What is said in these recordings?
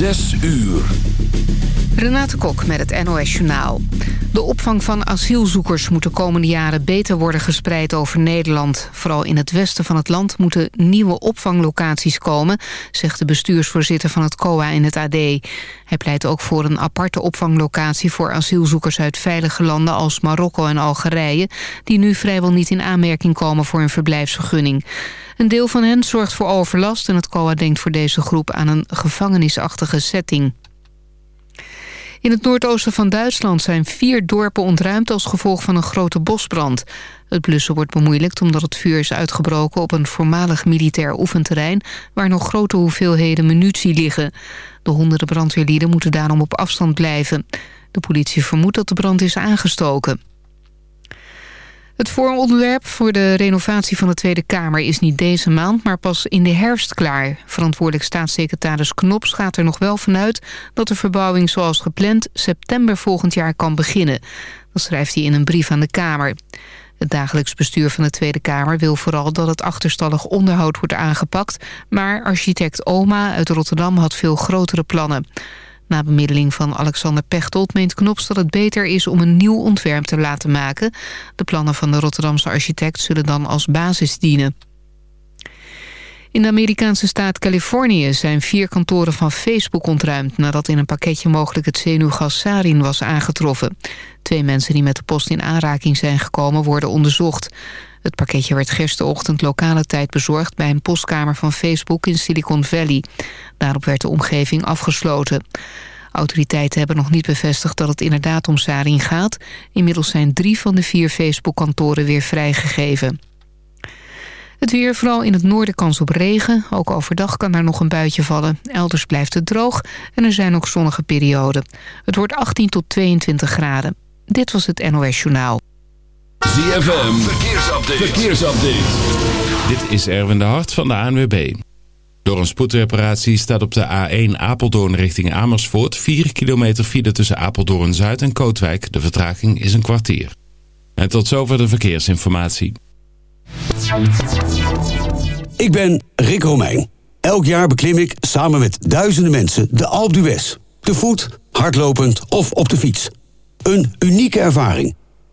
Zes uur. Renate Kok met het NOS Journaal. De opvang van asielzoekers moet de komende jaren beter worden gespreid over Nederland. Vooral in het westen van het land moeten nieuwe opvanglocaties komen... zegt de bestuursvoorzitter van het COA in het AD. Hij pleit ook voor een aparte opvanglocatie voor asielzoekers uit veilige landen... als Marokko en Algerije, die nu vrijwel niet in aanmerking komen voor een verblijfsvergunning. Een deel van hen zorgt voor overlast en het COA denkt voor deze groep aan een gevangenisachtige setting. In het noordoosten van Duitsland zijn vier dorpen ontruimd als gevolg van een grote bosbrand. Het blussen wordt bemoeilijkt omdat het vuur is uitgebroken op een voormalig militair oefenterrein waar nog grote hoeveelheden munitie liggen. De honderden brandweerlieden moeten daarom op afstand blijven. De politie vermoedt dat de brand is aangestoken. Het vooronderwerp voor de renovatie van de Tweede Kamer is niet deze maand, maar pas in de herfst klaar. Verantwoordelijk staatssecretaris Knops gaat er nog wel vanuit dat de verbouwing zoals gepland september volgend jaar kan beginnen. Dat schrijft hij in een brief aan de Kamer. Het dagelijks bestuur van de Tweede Kamer wil vooral dat het achterstallig onderhoud wordt aangepakt, maar architect Oma uit Rotterdam had veel grotere plannen. Na bemiddeling van Alexander Pechtold meent Knops dat het beter is om een nieuw ontwerp te laten maken. De plannen van de Rotterdamse architect zullen dan als basis dienen. In de Amerikaanse staat Californië zijn vier kantoren van Facebook ontruimd... nadat in een pakketje mogelijk het zenuwgas sarin was aangetroffen. Twee mensen die met de post in aanraking zijn gekomen worden onderzocht. Het pakketje werd gisterochtend lokale tijd bezorgd... bij een postkamer van Facebook in Silicon Valley. Daarop werd de omgeving afgesloten. Autoriteiten hebben nog niet bevestigd dat het inderdaad om sarin gaat. Inmiddels zijn drie van de vier Facebook-kantoren weer vrijgegeven. Het weer, vooral in het noorden kans op regen. Ook overdag kan daar nog een buitje vallen. Elders blijft het droog en er zijn ook zonnige perioden. Het wordt 18 tot 22 graden. Dit was het NOS Journaal. ZFM, verkeersupdate. verkeersupdate. Dit is Erwin de Hart van de ANWB. Door een spoedreparatie staat op de A1 Apeldoorn richting Amersfoort... 4 kilometer file tussen Apeldoorn Zuid en Kootwijk. De vertraging is een kwartier. En tot zover de verkeersinformatie. Ik ben Rick Romeijn. Elk jaar beklim ik samen met duizenden mensen de Alpe d'Huez. Te voet, hardlopend of op de fiets. Een unieke ervaring.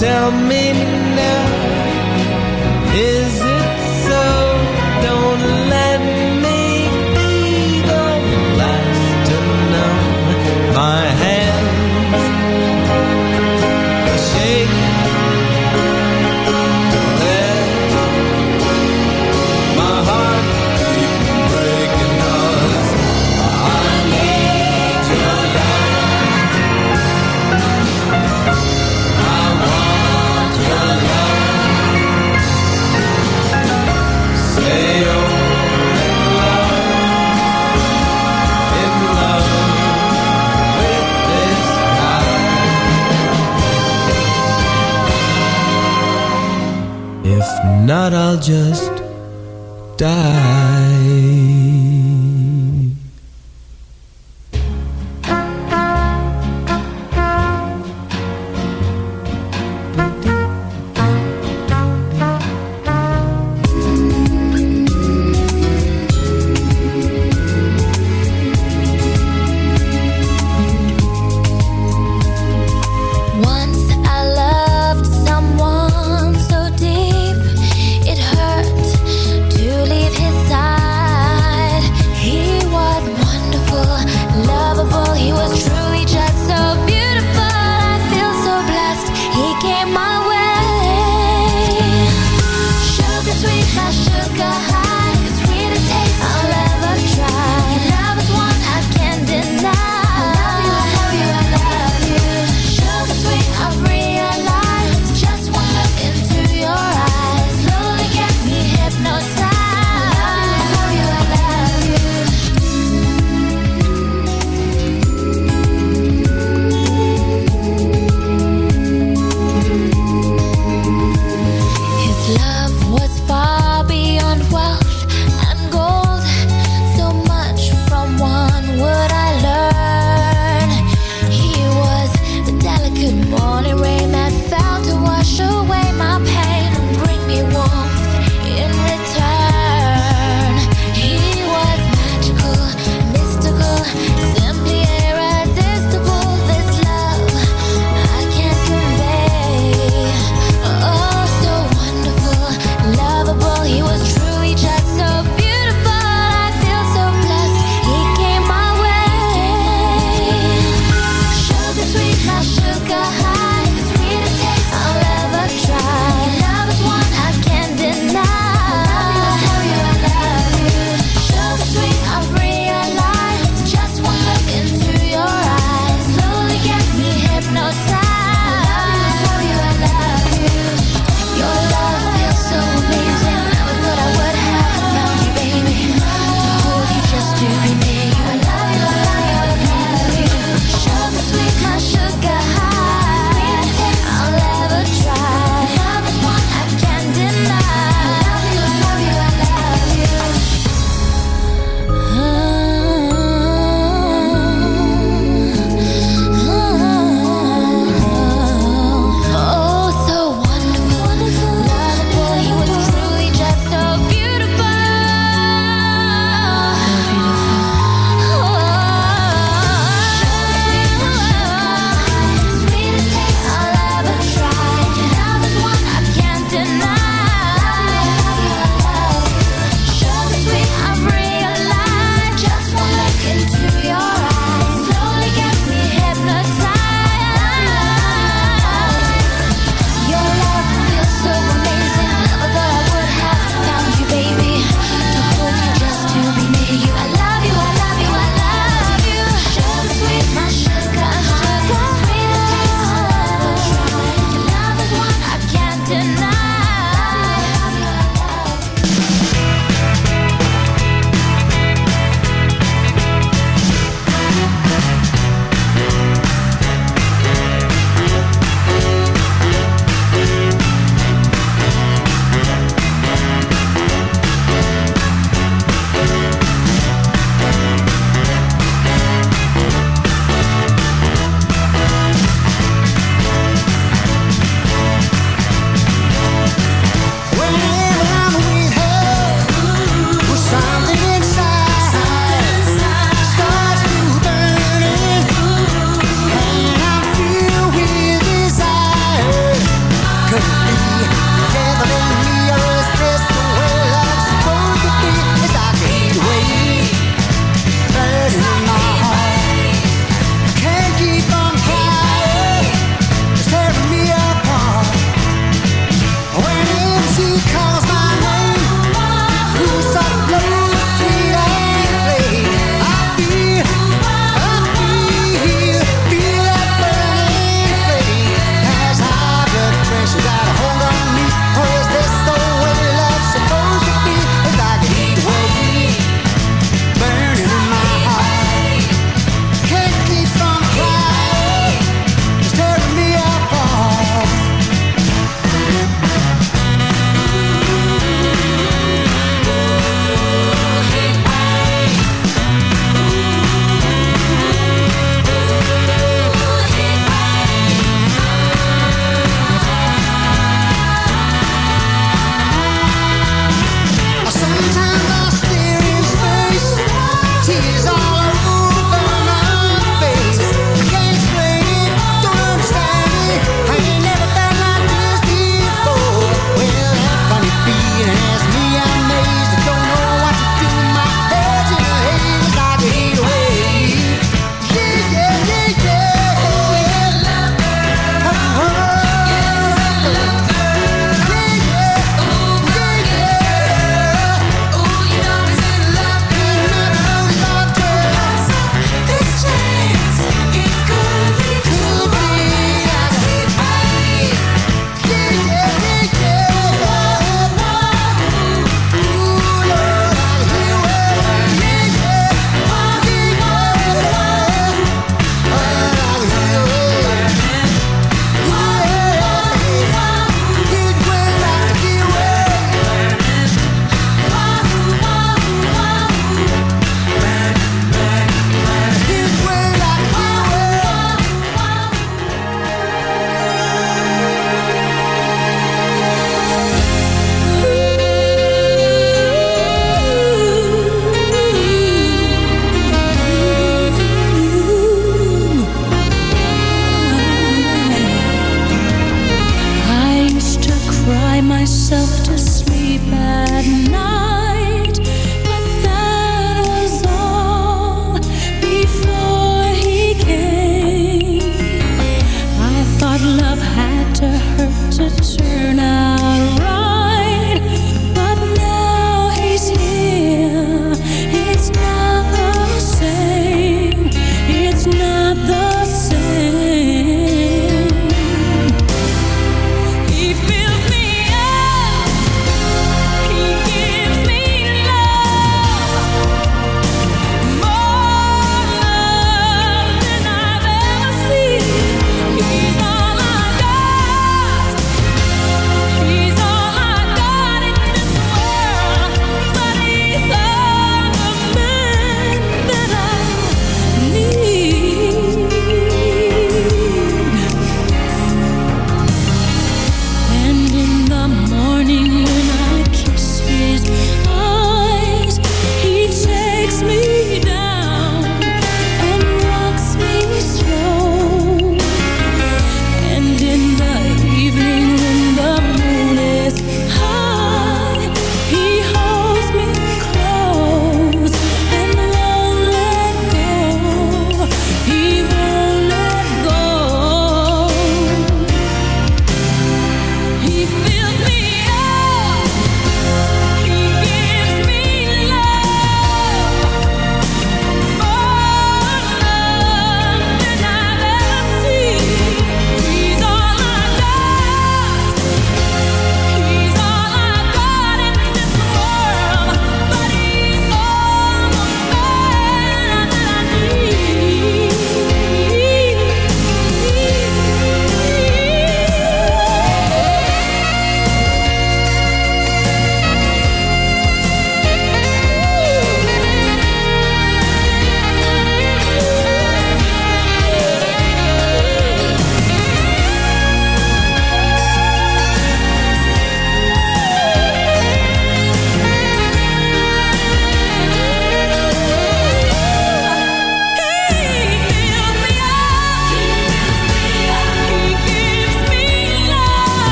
just was but I'll just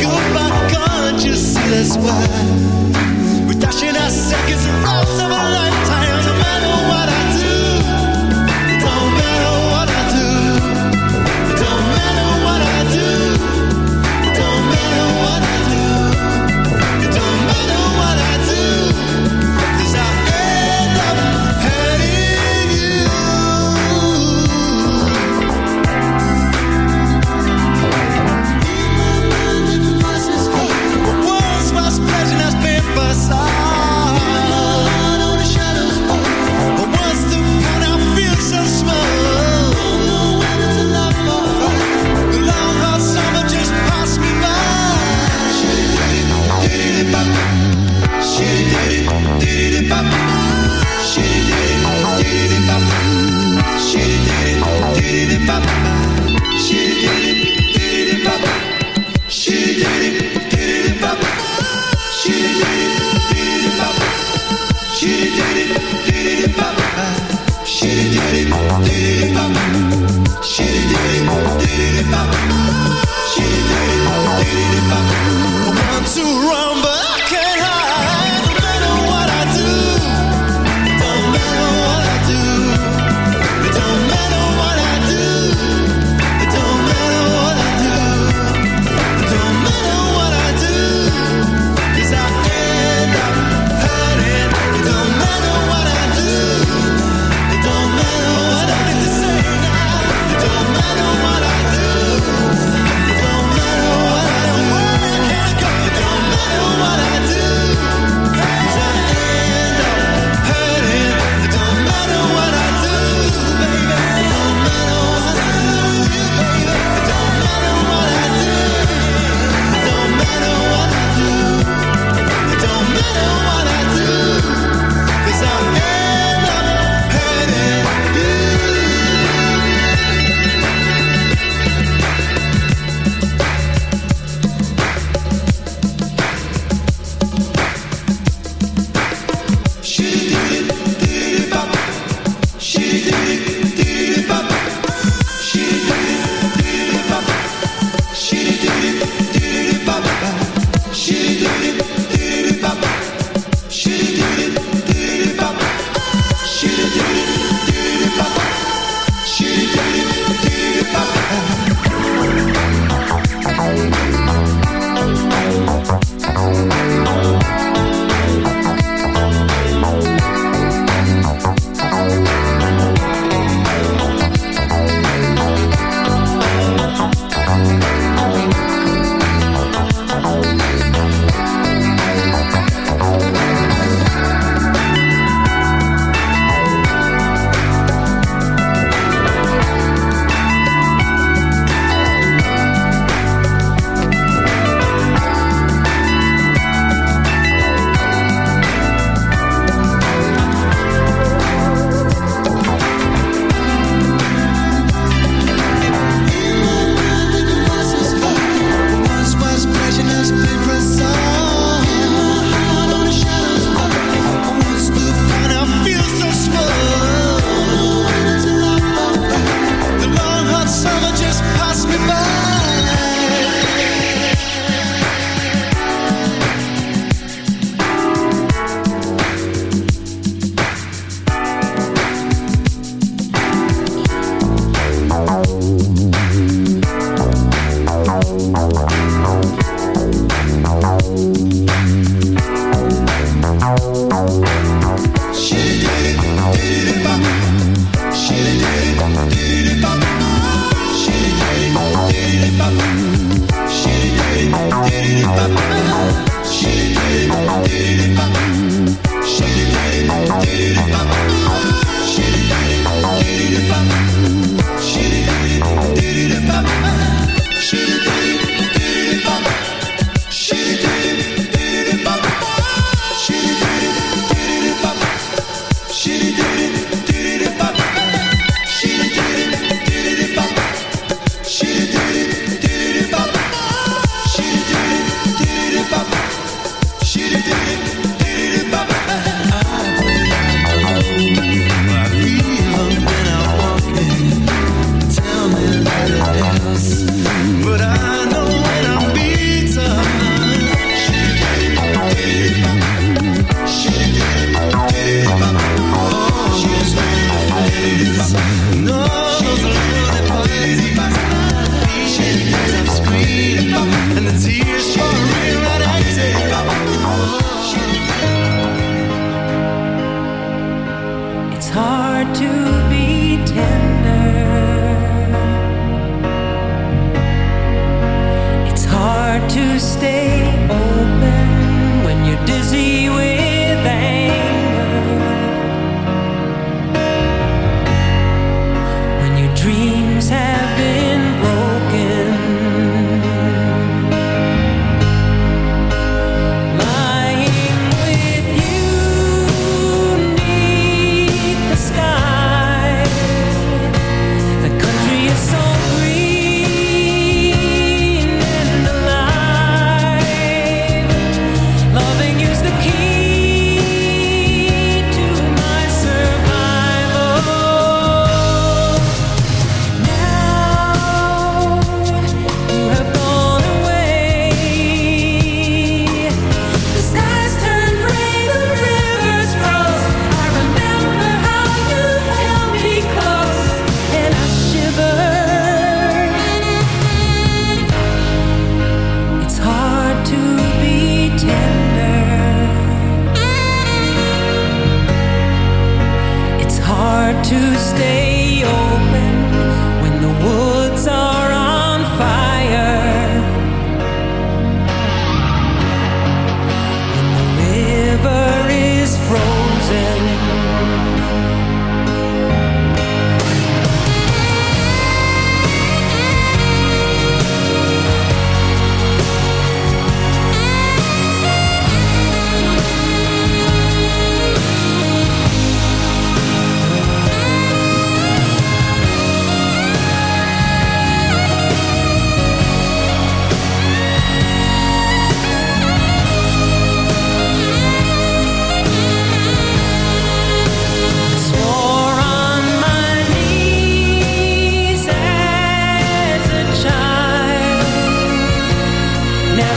goodbye, back you see that's why we're dashing our seconds across of.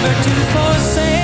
never to forsake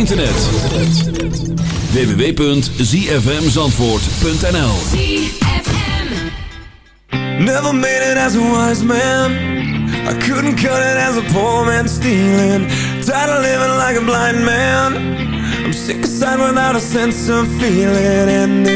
internet. www.zfmzandvoort.nl Never made it as a wise man. I couldn't cut it as a poor man stealing. Tired of living like a blind man. I'm sick of sight without a sense of feeling. And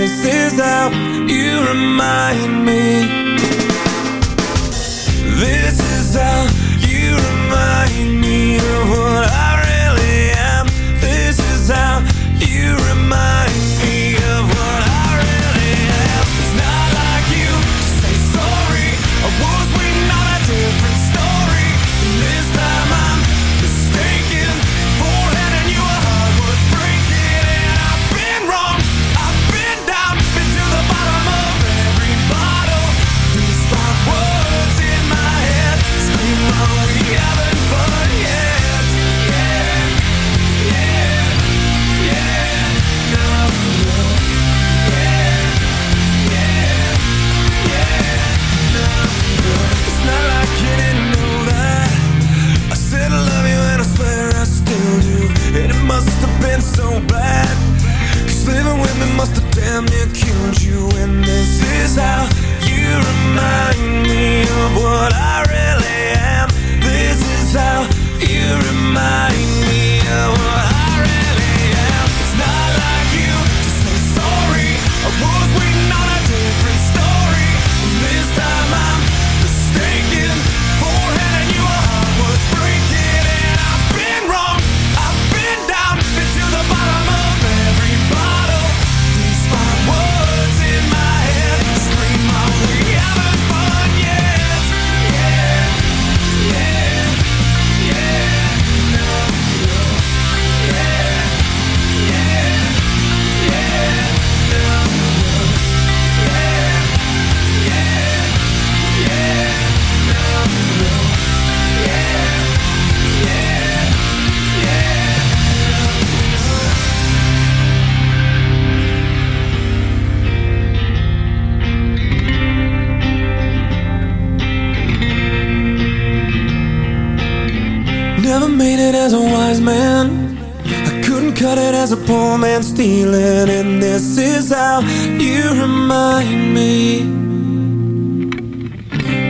feeling and this is how you remind me.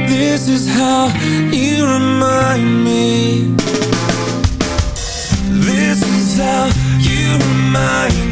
This is how you remind me. This is how you remind me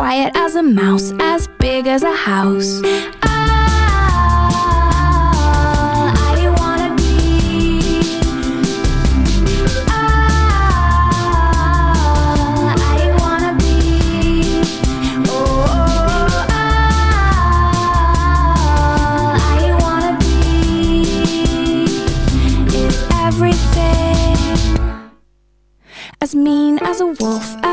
quiet as a mouse, as big as a house. Ah, I wanna be. Ah, I wanna be. Oh, ah, I wanna be. Is everything as mean as a wolf,